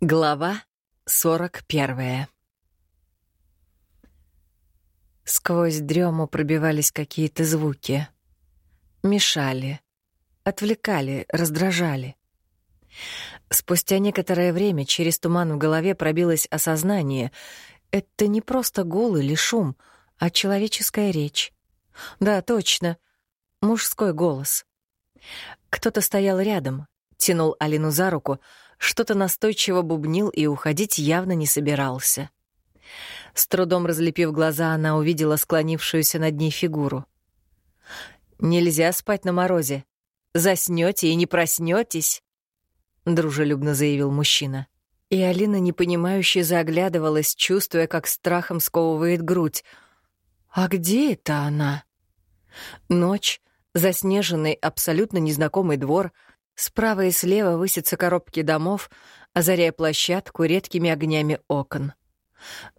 Глава 41 Сквозь дрему пробивались какие-то звуки. Мешали, отвлекали, раздражали. Спустя некоторое время через туман в голове пробилось осознание — это не просто гул или шум, а человеческая речь. Да, точно, мужской голос. Кто-то стоял рядом, тянул Алину за руку — что-то настойчиво бубнил и уходить явно не собирался. С трудом разлепив глаза, она увидела склонившуюся над ней фигуру. «Нельзя спать на морозе. Заснёте и не проснётесь», — дружелюбно заявил мужчина. И Алина непонимающе заглядывалась, чувствуя, как страхом сковывает грудь. «А где это она?» Ночь, заснеженный, абсолютно незнакомый двор — Справа и слева высятся коробки домов, озаряя площадку редкими огнями окон.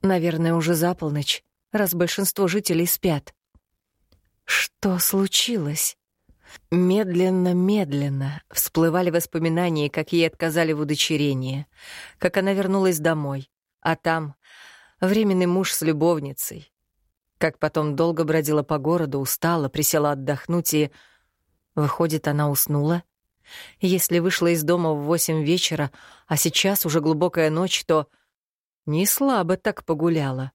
Наверное, уже за полночь, раз большинство жителей спят. Что случилось? Медленно-медленно всплывали воспоминания, как ей отказали в удочерении, как она вернулась домой, а там временный муж с любовницей, как потом долго бродила по городу, устала, присела отдохнуть и... Выходит, она уснула? Если вышла из дома в восемь вечера, а сейчас уже глубокая ночь, то не слабо так погуляла.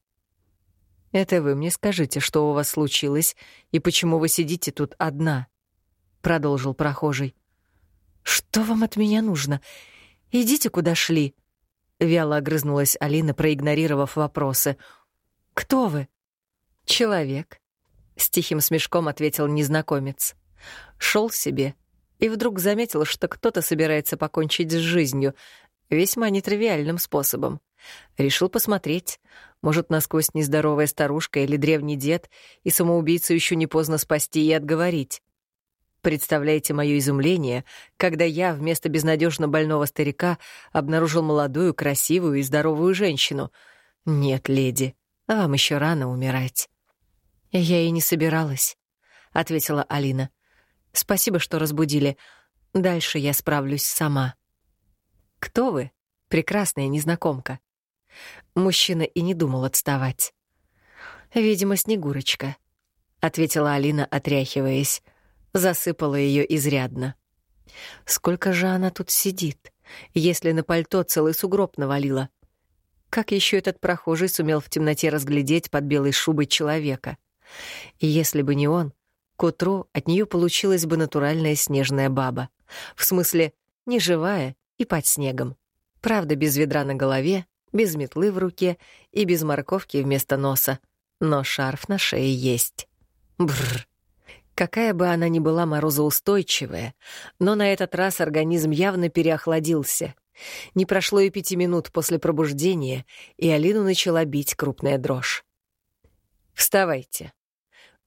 Это вы мне скажите, что у вас случилось и почему вы сидите тут одна, продолжил прохожий. Что вам от меня нужно? Идите куда шли. Вяло огрызнулась Алина, проигнорировав вопросы. Кто вы? Человек, с тихим смешком ответил незнакомец. Шел себе, и вдруг заметил, что кто-то собирается покончить с жизнью весьма нетривиальным способом. Решил посмотреть. Может, насквозь нездоровая старушка или древний дед, и самоубийцу еще не поздно спасти и отговорить. Представляете мое изумление, когда я вместо безнадежно больного старика обнаружил молодую, красивую и здоровую женщину. Нет, леди, вам еще рано умирать. Я и не собиралась, ответила Алина. Спасибо, что разбудили. Дальше я справлюсь сама. Кто вы? Прекрасная незнакомка. Мужчина и не думал отставать. Видимо, Снегурочка, ответила Алина, отряхиваясь. Засыпала ее изрядно. Сколько же она тут сидит, если на пальто целый сугроб навалила? Как еще этот прохожий сумел в темноте разглядеть под белой шубой человека? Если бы не он, к утру от нее получилась бы натуральная снежная баба. В смысле, не живая и под снегом. Правда, без ведра на голове, без метлы в руке и без морковки вместо носа. Но шарф на шее есть. Бррр. Какая бы она ни была морозоустойчивая, но на этот раз организм явно переохладился. Не прошло и пяти минут после пробуждения, и Алину начала бить крупная дрожь. «Вставайте»,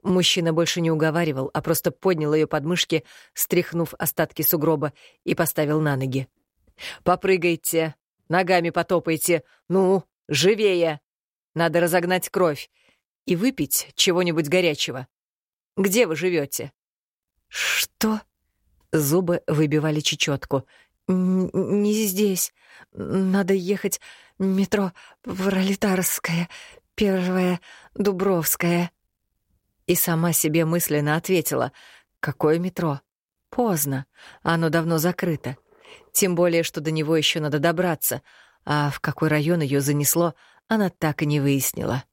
Мужчина больше не уговаривал, а просто поднял ее подмышки, стряхнув остатки сугроба, и поставил на ноги. «Попрыгайте, ногами потопайте, ну, живее! Надо разогнать кровь и выпить чего-нибудь горячего. Где вы живете? «Что?» Зубы выбивали чечетку. «Не здесь. Надо ехать метро Пролетарское, первое, Дубровское». И сама себе мысленно ответила. «Какое метро? Поздно. Оно давно закрыто. Тем более, что до него еще надо добраться. А в какой район ее занесло, она так и не выяснила.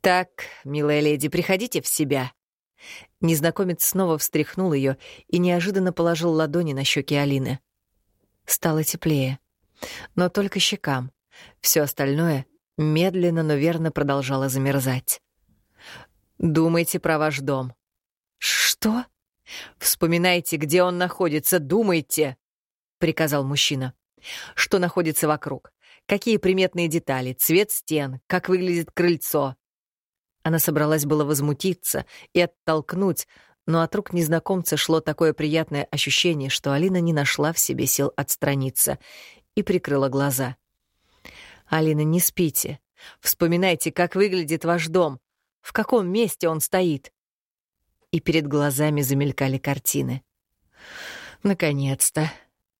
«Так, милая леди, приходите в себя». Незнакомец снова встряхнул ее и неожиданно положил ладони на щеки Алины. Стало теплее. Но только щекам. Все остальное медленно, но верно продолжало замерзать. Думайте про ваш дом. Что? Вспоминайте, где он находится, думайте, приказал мужчина. Что находится вокруг? Какие приметные детали, цвет стен, как выглядит крыльцо? Она собралась было возмутиться и оттолкнуть, но от рук незнакомца шло такое приятное ощущение, что Алина не нашла в себе сил отстраниться и прикрыла глаза. «Алина, не спите. Вспоминайте, как выглядит ваш дом в каком месте он стоит. И перед глазами замелькали картины. Наконец-то.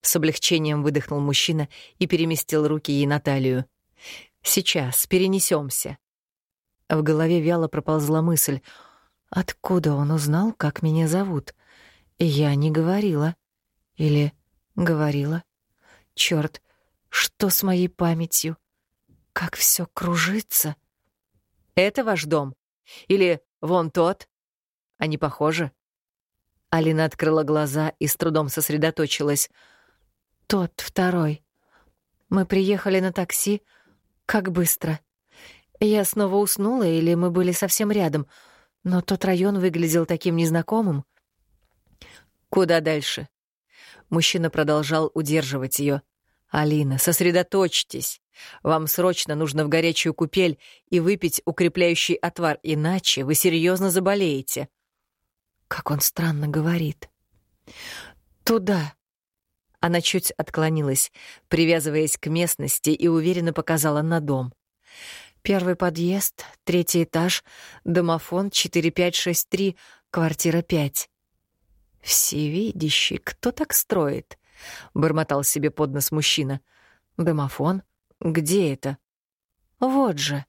С облегчением выдохнул мужчина и переместил руки ей на талию. «Сейчас, перенесемся. В голове вяло проползла мысль. Откуда он узнал, как меня зовут? Я не говорила. Или говорила. Черт, что с моей памятью? Как все кружится. Это ваш дом? Или вон тот? Они похожи? Алина открыла глаза и с трудом сосредоточилась. Тот второй. Мы приехали на такси. Как быстро. Я снова уснула или мы были совсем рядом, но тот район выглядел таким незнакомым. Куда дальше? Мужчина продолжал удерживать ее. Алина, сосредоточьтесь. Вам срочно нужно в горячую купель и выпить укрепляющий отвар, иначе вы серьезно заболеете. Как он странно говорит. Туда. Она чуть отклонилась, привязываясь к местности и уверенно показала на дом. Первый подъезд, третий этаж, домофон 4563, квартира 5. «Всевидящий, кто так строит?» — бормотал себе под нос мужчина. «Домофон? Где это?» «Вот же».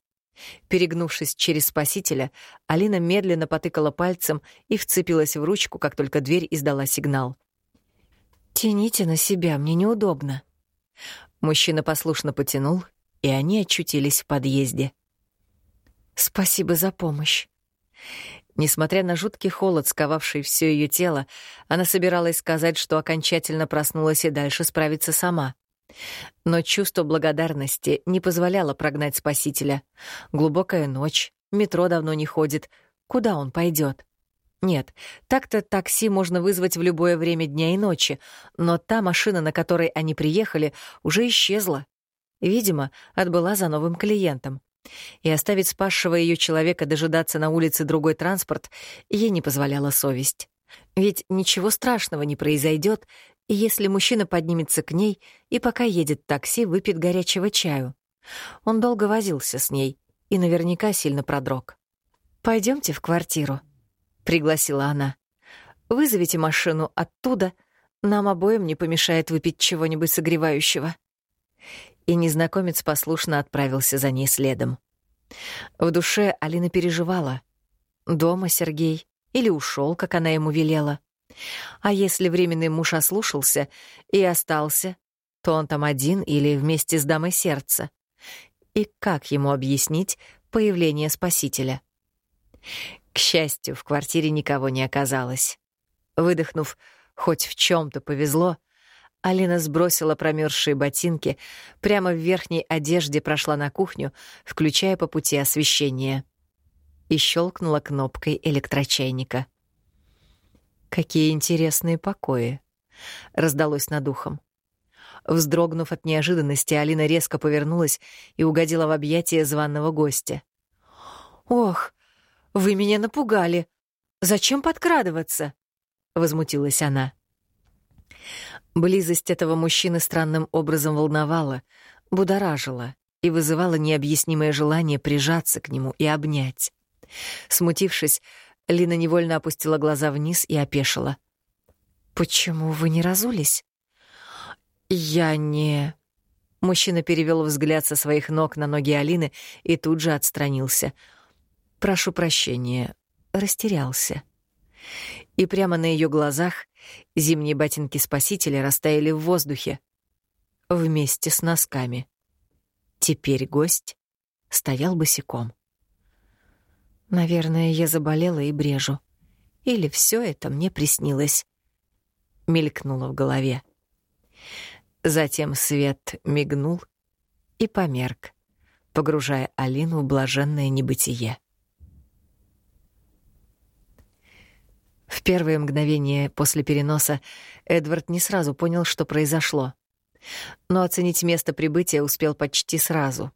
Перегнувшись через спасителя, Алина медленно потыкала пальцем и вцепилась в ручку, как только дверь издала сигнал. «Тяните на себя, мне неудобно». Мужчина послушно потянул, и они очутились в подъезде. «Спасибо за помощь». Несмотря на жуткий холод, сковавший все ее тело, она собиралась сказать, что окончательно проснулась и дальше справиться сама. Но чувство благодарности не позволяло прогнать спасителя. Глубокая ночь, метро давно не ходит. Куда он пойдет? Нет, так-то такси можно вызвать в любое время дня и ночи, но та машина, на которой они приехали, уже исчезла. Видимо, отбыла за новым клиентом. И оставить спасшего ее человека дожидаться на улице другой транспорт ей не позволяла совесть. Ведь ничего страшного не произойдет, если мужчина поднимется к ней и пока едет такси, выпьет горячего чаю. Он долго возился с ней и наверняка сильно продрог. Пойдемте в квартиру», — пригласила она. «Вызовите машину оттуда, нам обоим не помешает выпить чего-нибудь согревающего» и незнакомец послушно отправился за ней следом. В душе Алина переживала. Дома Сергей или ушел, как она ему велела. А если временный муж ослушался и остался, то он там один или вместе с дамой сердца. И как ему объяснить появление спасителя? К счастью, в квартире никого не оказалось. Выдохнув, хоть в чем то повезло, Алина сбросила промерзшие ботинки, прямо в верхней одежде прошла на кухню, включая по пути освещение. И щелкнула кнопкой электрочайника. «Какие интересные покои!» — раздалось над ухом. Вздрогнув от неожиданности, Алина резко повернулась и угодила в объятия званного гостя. «Ох, вы меня напугали! Зачем подкрадываться?» — возмутилась она. Близость этого мужчины странным образом волновала, будоражила и вызывала необъяснимое желание прижаться к нему и обнять. Смутившись, Лина невольно опустила глаза вниз и опешила. «Почему вы не разулись?» «Я не...» Мужчина перевел взгляд со своих ног на ноги Алины и тут же отстранился. «Прошу прощения, растерялся». И прямо на ее глазах Зимние ботинки спасителя растаяли в воздухе. Вместе с носками. Теперь гость стоял босиком. Наверное, я заболела и брежу. Или все это мне приснилось. Мелькнуло в голове. Затем свет мигнул и померк, погружая Алину в блаженное небытие. В первые мгновения после переноса Эдвард не сразу понял, что произошло. Но оценить место прибытия успел почти сразу.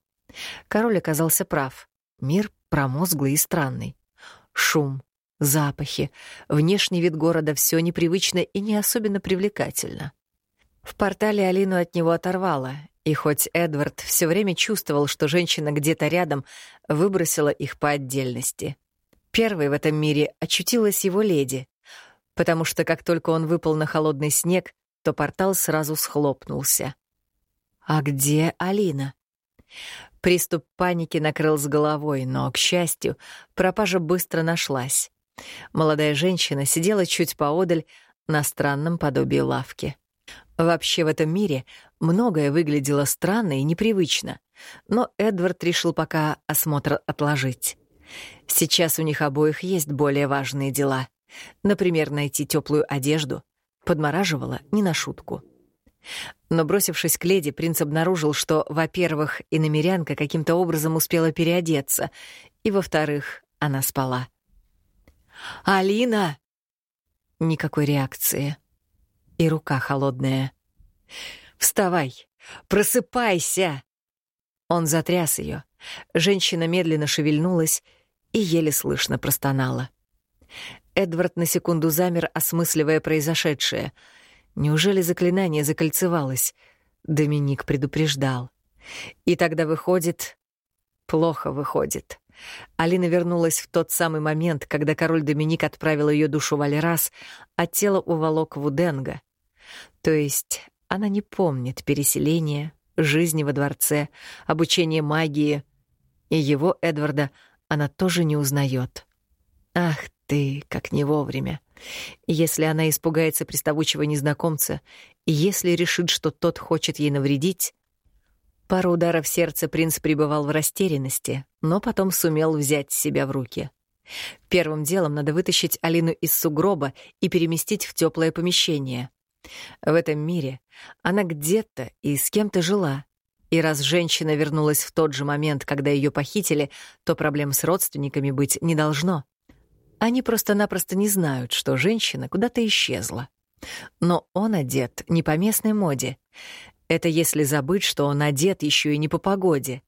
Король оказался прав. Мир промозглый и странный. Шум, запахи, внешний вид города — все непривычно и не особенно привлекательно. В портале Алину от него оторвало, и хоть Эдвард все время чувствовал, что женщина где-то рядом, выбросила их по отдельности — Первой в этом мире очутилась его леди, потому что как только он выпал на холодный снег, то портал сразу схлопнулся. А где Алина? Приступ паники накрыл с головой, но, к счастью, пропажа быстро нашлась. Молодая женщина сидела чуть поодаль на странном подобии лавки. Вообще в этом мире многое выглядело странно и непривычно, но Эдвард решил пока осмотр отложить. Сейчас у них обоих есть более важные дела. Например, найти теплую одежду. Подмораживала не на шутку. Но, бросившись к леди, принц обнаружил, что, во-первых, иномерянка каким-то образом успела переодеться, и, во-вторых, она спала. «Алина!» Никакой реакции. И рука холодная. «Вставай! Просыпайся!» Он затряс ее. Женщина медленно шевельнулась и еле слышно простонала. Эдвард на секунду замер, осмысливая произошедшее. Неужели заклинание закольцевалось? Доминик предупреждал. И тогда выходит... Плохо выходит. Алина вернулась в тот самый момент, когда король Доминик отправил ее душу в а тело уволок в Уденга. То есть она не помнит переселения, жизни во дворце, обучения магии. И его, Эдварда, она тоже не узнает. Ах ты, как не вовремя. Если она испугается приставучего незнакомца, и если решит, что тот хочет ей навредить... Пару ударов сердца принц пребывал в растерянности, но потом сумел взять себя в руки. Первым делом надо вытащить Алину из сугроба и переместить в теплое помещение. В этом мире она где-то и с кем-то жила. И раз женщина вернулась в тот же момент, когда ее похитили, то проблем с родственниками быть не должно. Они просто-напросто не знают, что женщина куда-то исчезла. Но он одет не по местной моде. Это если забыть, что он одет еще и не по погоде.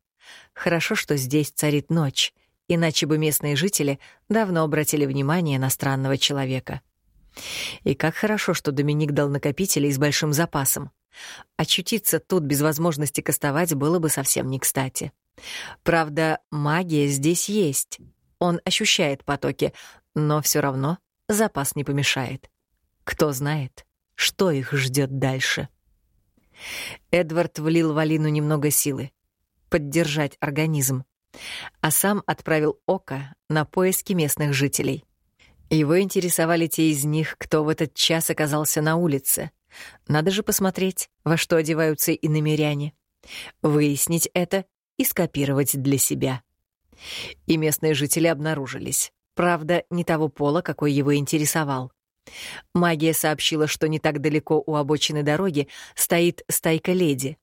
Хорошо, что здесь царит ночь, иначе бы местные жители давно обратили внимание на странного человека. И как хорошо, что Доминик дал накопители с большим запасом. Очутиться тут без возможности кастовать было бы совсем не кстати. Правда, магия здесь есть. Он ощущает потоки, но все равно запас не помешает. Кто знает, что их ждет дальше. Эдвард влил в Алину немного силы. Поддержать организм. А сам отправил Ока на поиски местных жителей. Его интересовали те из них, кто в этот час оказался на улице. Надо же посмотреть, во что одеваются и намеряне. Выяснить это и скопировать для себя. И местные жители обнаружились. Правда, не того пола, какой его интересовал. Магия сообщила, что не так далеко у обочины дороги стоит стайка леди.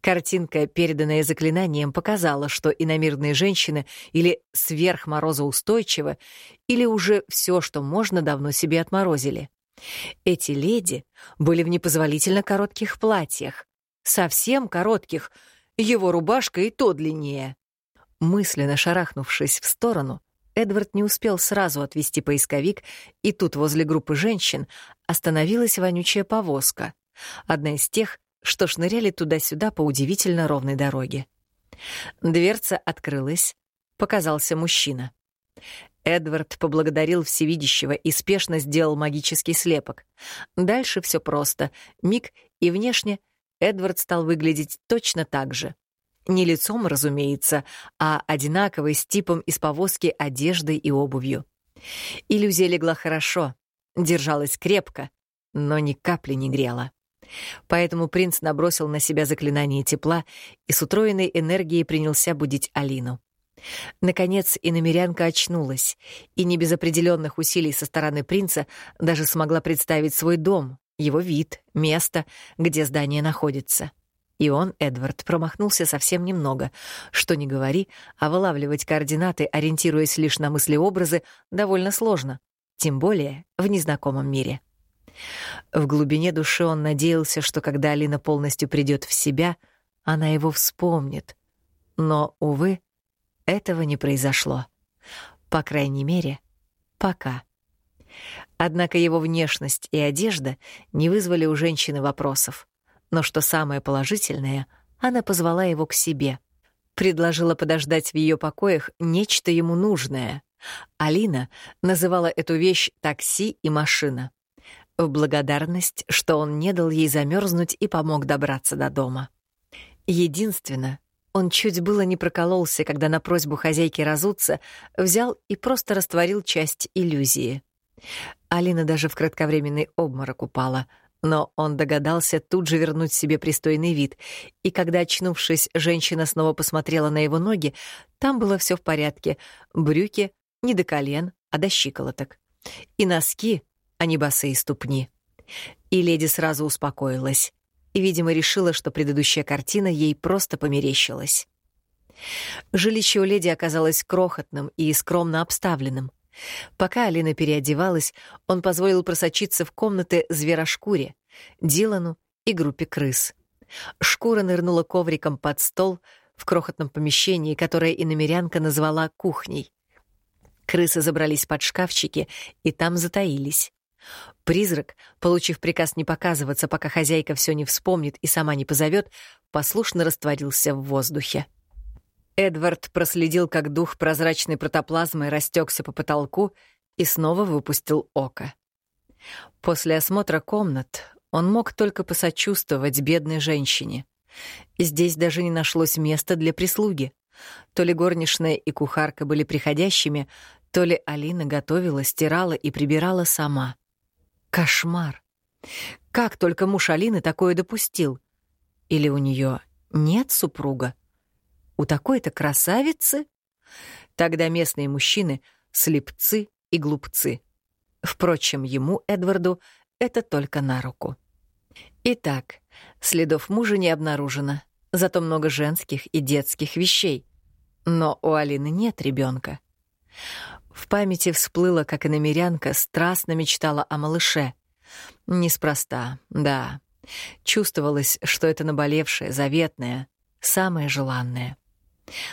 Картинка, переданная заклинанием, показала, что иномирные женщины или сверхморозоустойчивы, или уже все, что можно, давно себе отморозили. Эти леди были в непозволительно коротких платьях. Совсем коротких, его рубашка и то длиннее. Мысленно шарахнувшись в сторону, Эдвард не успел сразу отвести поисковик, и тут возле группы женщин остановилась вонючая повозка. Одна из тех, что шныряли туда-сюда по удивительно ровной дороге. Дверца открылась, показался мужчина. Эдвард поблагодарил всевидящего и спешно сделал магический слепок. Дальше все просто. Миг, и внешне Эдвард стал выглядеть точно так же. Не лицом, разумеется, а одинаковой с типом из повозки одеждой и обувью. Иллюзия легла хорошо, держалась крепко, но ни капли не грела. Поэтому принц набросил на себя заклинание тепла и с утроенной энергией принялся будить Алину. Наконец и намерянка очнулась, и не без определенных усилий со стороны принца даже смогла представить свой дом, его вид, место, где здание находится. И он, Эдвард, промахнулся совсем немного. Что ни говори, а вылавливать координаты, ориентируясь лишь на мысли-образы, довольно сложно. Тем более в незнакомом мире. В глубине души он надеялся, что когда Алина полностью придет в себя, она его вспомнит. Но, увы, этого не произошло. По крайней мере, пока. Однако его внешность и одежда не вызвали у женщины вопросов. Но что самое положительное, она позвала его к себе. Предложила подождать в ее покоях нечто ему нужное. Алина называла эту вещь такси и машина. в благодарность, что он не дал ей замерзнуть и помог добраться до дома. Единственно, он чуть было не прокололся, когда на просьбу хозяйки разуться взял и просто растворил часть иллюзии. Алина даже в кратковременный обморок упала, но он догадался тут же вернуть себе пристойный вид, и когда, очнувшись, женщина снова посмотрела на его ноги, там было все в порядке. Брюки не до колен, а до щиколоток. И носки, а не босые ступни. И леди сразу успокоилась и, видимо, решила, что предыдущая картина ей просто померещилась. Жилище у леди оказалось крохотным и скромно обставленным. Пока Алина переодевалась, он позволил просочиться в комнаты зверошкуре, Дилану и группе крыс. Шкура нырнула ковриком под стол в крохотном помещении, которое иномерянка назвала кухней. Крысы забрались под шкафчики и там затаились. Призрак, получив приказ не показываться, пока хозяйка все не вспомнит и сама не позовет, послушно растворился в воздухе. Эдвард проследил, как дух прозрачной протоплазмы растекся по потолку и снова выпустил око. После осмотра комнат он мог только посочувствовать бедной женщине. Здесь даже не нашлось места для прислуги. То ли горничная и кухарка были приходящими, то ли Алина готовила, стирала и прибирала сама. Кошмар. Как только муж Алины такое допустил? Или у нее нет супруга? У такой-то красавицы? Тогда местные мужчины — слепцы и глупцы. Впрочем, ему, Эдварду, это только на руку. Итак, следов мужа не обнаружено, зато много женских и детских вещей. Но у Алины нет ребенка. В памяти всплыло, как и намерянка страстно мечтала о малыше. Неспроста, да. Чувствовалось, что это наболевшее, заветное, самое желанное.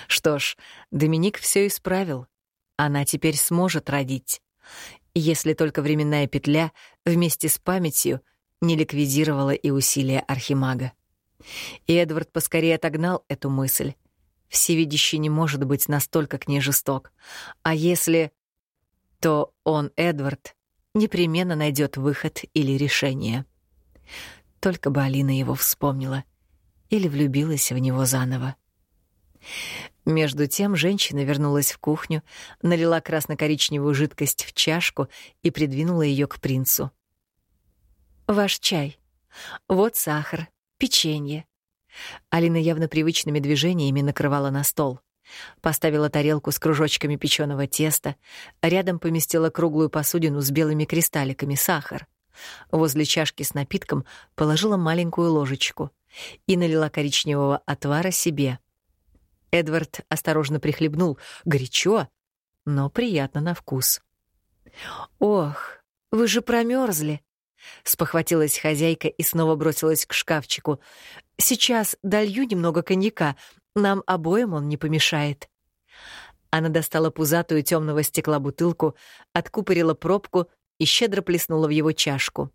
Что ж, Доминик все исправил. Она теперь сможет родить. Если только временная петля вместе с памятью не ликвидировала и усилия архимага. И Эдвард поскорее отогнал эту мысль. Всевидящий не может быть настолько к ней жесток. А если... то он, Эдвард, непременно найдет выход или решение. Только бы Алина его вспомнила или влюбилась в него заново. Между тем женщина вернулась в кухню, налила красно-коричневую жидкость в чашку и придвинула ее к принцу. «Ваш чай. Вот сахар, печенье, Алина явно привычными движениями накрывала на стол. Поставила тарелку с кружочками печеного теста, рядом поместила круглую посудину с белыми кристалликами сахар. Возле чашки с напитком положила маленькую ложечку и налила коричневого отвара себе. Эдвард осторожно прихлебнул. Горячо, но приятно на вкус. «Ох, вы же промерзли!» Спохватилась хозяйка и снова бросилась к шкафчику. «Сейчас долью немного коньяка. Нам обоим он не помешает». Она достала пузатую темного стекла бутылку, откупорила пробку и щедро плеснула в его чашку.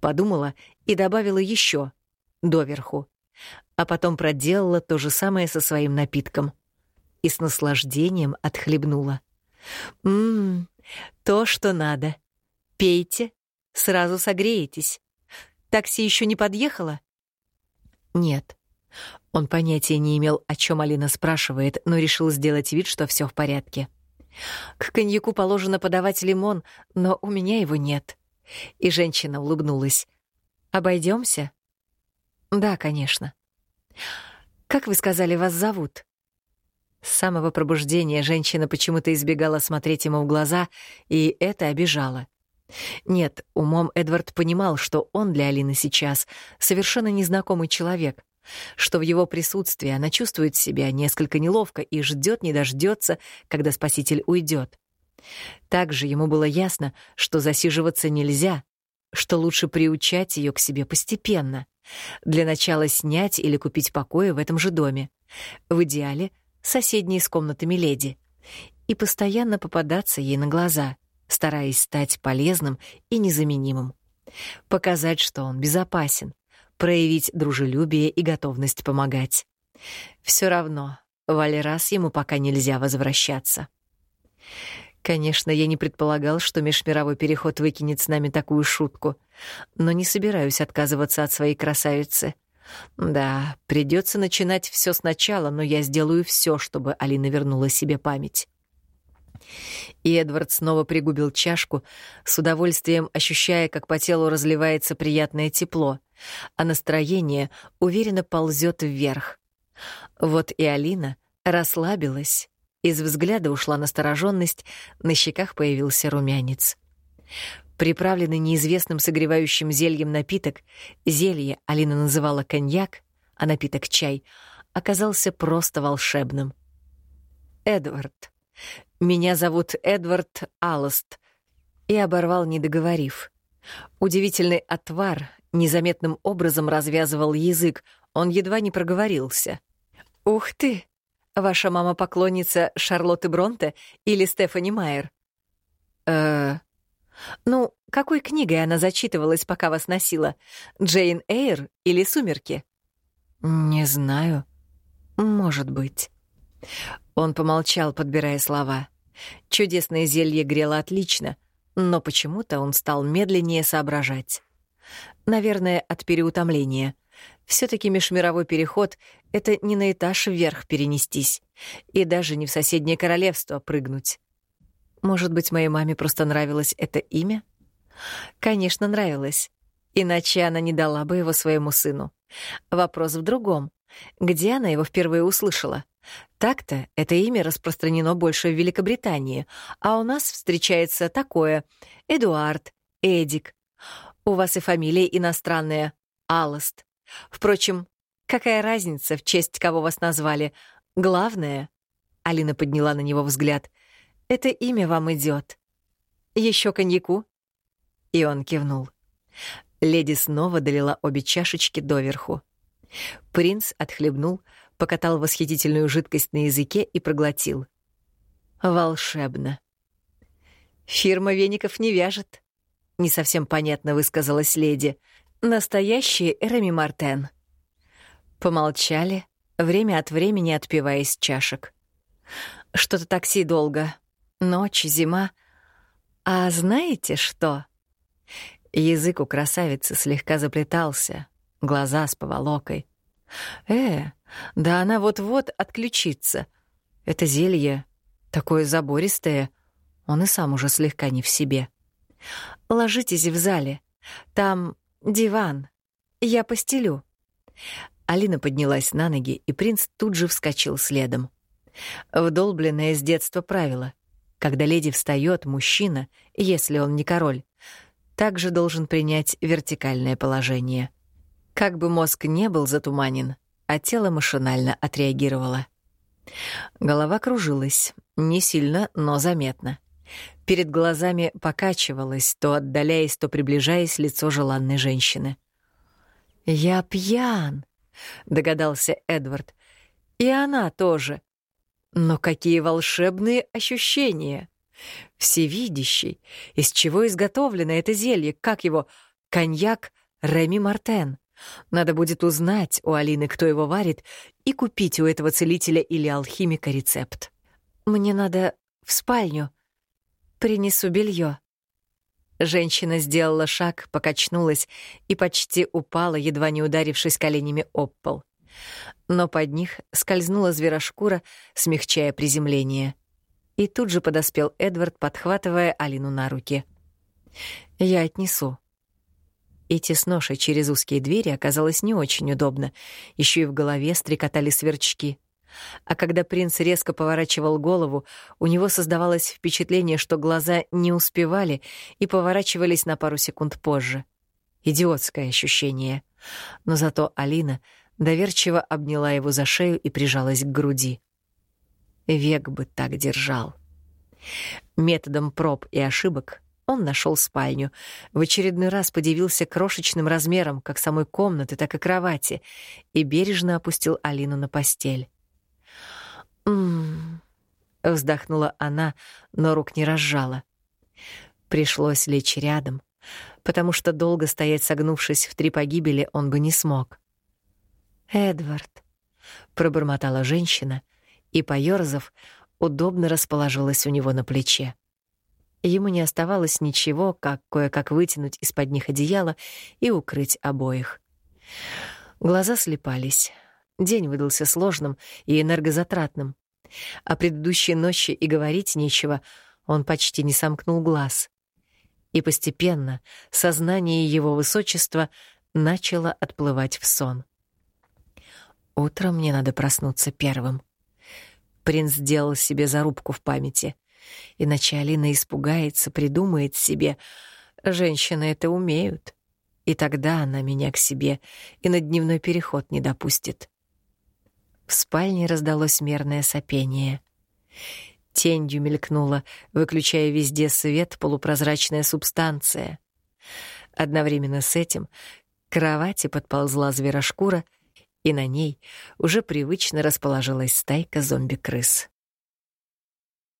Подумала и добавила еще, доверху. А потом проделала то же самое со своим напитком. И с наслаждением отхлебнула. «Ммм, то, что надо. Пейте, Сразу согреетесь. Такси еще не подъехало? Нет. Он понятия не имел, о чем Алина спрашивает, но решил сделать вид, что все в порядке. К коньяку положено подавать лимон, но у меня его нет. И женщина улыбнулась. Обойдемся? Да, конечно. Как вы сказали, вас зовут? С самого пробуждения женщина почему-то избегала смотреть ему в глаза, и это обижало. Нет, умом Эдвард понимал, что он для Алины сейчас совершенно незнакомый человек, что в его присутствии она чувствует себя несколько неловко и ждет не дождется, когда спаситель уйдет. Также ему было ясно, что засиживаться нельзя, что лучше приучать ее к себе постепенно. Для начала снять или купить покои в этом же доме. В идеале — соседние с комнатами леди. И постоянно попадаться ей на глаза — стараясь стать полезным и незаменимым. Показать, что он безопасен, проявить дружелюбие и готовность помогать. Все равно в Алирас ему пока нельзя возвращаться. Конечно, я не предполагал, что межмировой переход выкинет с нами такую шутку, но не собираюсь отказываться от своей красавицы. Да, придется начинать все сначала, но я сделаю все, чтобы Алина вернула себе память. И Эдвард снова пригубил чашку, с удовольствием ощущая, как по телу разливается приятное тепло, а настроение уверенно ползет вверх. Вот и Алина расслабилась, из взгляда ушла настороженность, на щеках появился румянец. Приправленный неизвестным согревающим зельем напиток, зелье Алина называла коньяк, а напиток — чай, оказался просто волшебным. «Эдвард. Меня зовут Эдвард Алласт», и оборвал, не договорив. Удивительный отвар незаметным образом развязывал язык, он едва не проговорился. «Ух ты! Ваша мама поклонница Шарлотты Бронте или Стефани Майер?» «Э-э...» Ну, какой книгой она зачитывалась, пока вас носила? Джейн Эйр или Сумерки? Не знаю. Может быть. Он помолчал, подбирая слова. Чудесное зелье грело отлично, но почему-то он стал медленнее соображать. Наверное, от переутомления. все таки межмировой переход — это не на этаж вверх перенестись, и даже не в соседнее королевство прыгнуть. Может быть, моей маме просто нравилось это имя? Конечно, нравилось. Иначе она не дала бы его своему сыну. Вопрос в другом. Где она его впервые услышала? Так-то это имя распространено больше в Великобритании, а у нас встречается такое — Эдуард, Эдик. У вас и фамилия иностранная — Алласт. Впрочем, какая разница, в честь кого вас назвали? Главное — Алина подняла на него взгляд — это имя вам идет. Еще коньяку?» И он кивнул. Леди снова долила обе чашечки доверху. Принц отхлебнул, покатал восхитительную жидкость на языке и проглотил. «Волшебно!» «Фирма веников не вяжет», — не совсем понятно высказалась леди. «Настоящий Реми Мартен». Помолчали, время от времени отпиваясь чашек. «Что-то такси долго. Ночь, зима. А знаете что? Язык у красавицы слегка заплетался, глаза с поволокой. Э, да она вот-вот отключится. Это зелье такое забористое, он и сам уже слегка не в себе. Ложитесь в зале. Там диван. Я постелю. Алина поднялась на ноги, и принц тут же вскочил следом. Вдолбленное с детства правило. Когда леди встает, мужчина, если он не король, также должен принять вертикальное положение. Как бы мозг не был затуманен, а тело машинально отреагировало. Голова кружилась, не сильно, но заметно. Перед глазами покачивалось, то отдаляясь, то приближаясь лицо желанной женщины. «Я пьян», — догадался Эдвард. «И она тоже. Но какие волшебные ощущения! Всевидящий! Из чего изготовлено это зелье? Как его? Коньяк Реми Мартен. Надо будет узнать у Алины, кто его варит, и купить у этого целителя или алхимика рецепт. Мне надо в спальню. Принесу белье. Женщина сделала шаг, покачнулась и почти упала, едва не ударившись коленями об пол но под них скользнула зверошкура, смягчая приземление. И тут же подоспел Эдвард, подхватывая Алину на руки. «Я отнесу». Идти с ношей через узкие двери оказалось не очень удобно. Еще и в голове стрекотали сверчки. А когда принц резко поворачивал голову, у него создавалось впечатление, что глаза не успевали и поворачивались на пару секунд позже. Идиотское ощущение. Но зато Алина — доверчиво обняла его за шею и прижалась к груди. Век бы так держал. Методом проб и ошибок он нашел спальню, в очередной раз подивился крошечным размером как самой комнаты, так и кровати, и бережно опустил Алину на постель. «М-м-м», вздохнула она, но рук не разжала. Пришлось лечь рядом, потому что долго стоять согнувшись в три погибели он бы не смог. «Эдвард», — пробормотала женщина и, поёрзав, удобно расположилась у него на плече. Ему не оставалось ничего, как кое-как вытянуть из-под них одеяло и укрыть обоих. Глаза слепались. День выдался сложным и энергозатратным. О предыдущей ночи и говорить нечего, он почти не сомкнул глаз. И постепенно сознание его высочества начало отплывать в сон. Утром мне надо проснуться первым. Принц сделал себе зарубку в памяти. Иначе Алина испугается, придумает себе. Женщины это умеют. И тогда она меня к себе и на дневной переход не допустит. В спальне раздалось мерное сопение. Тенью мелькнула, выключая везде свет, полупрозрачная субстанция. Одновременно с этим к кровати подползла зверошкура, и на ней уже привычно расположилась стайка зомби-крыс.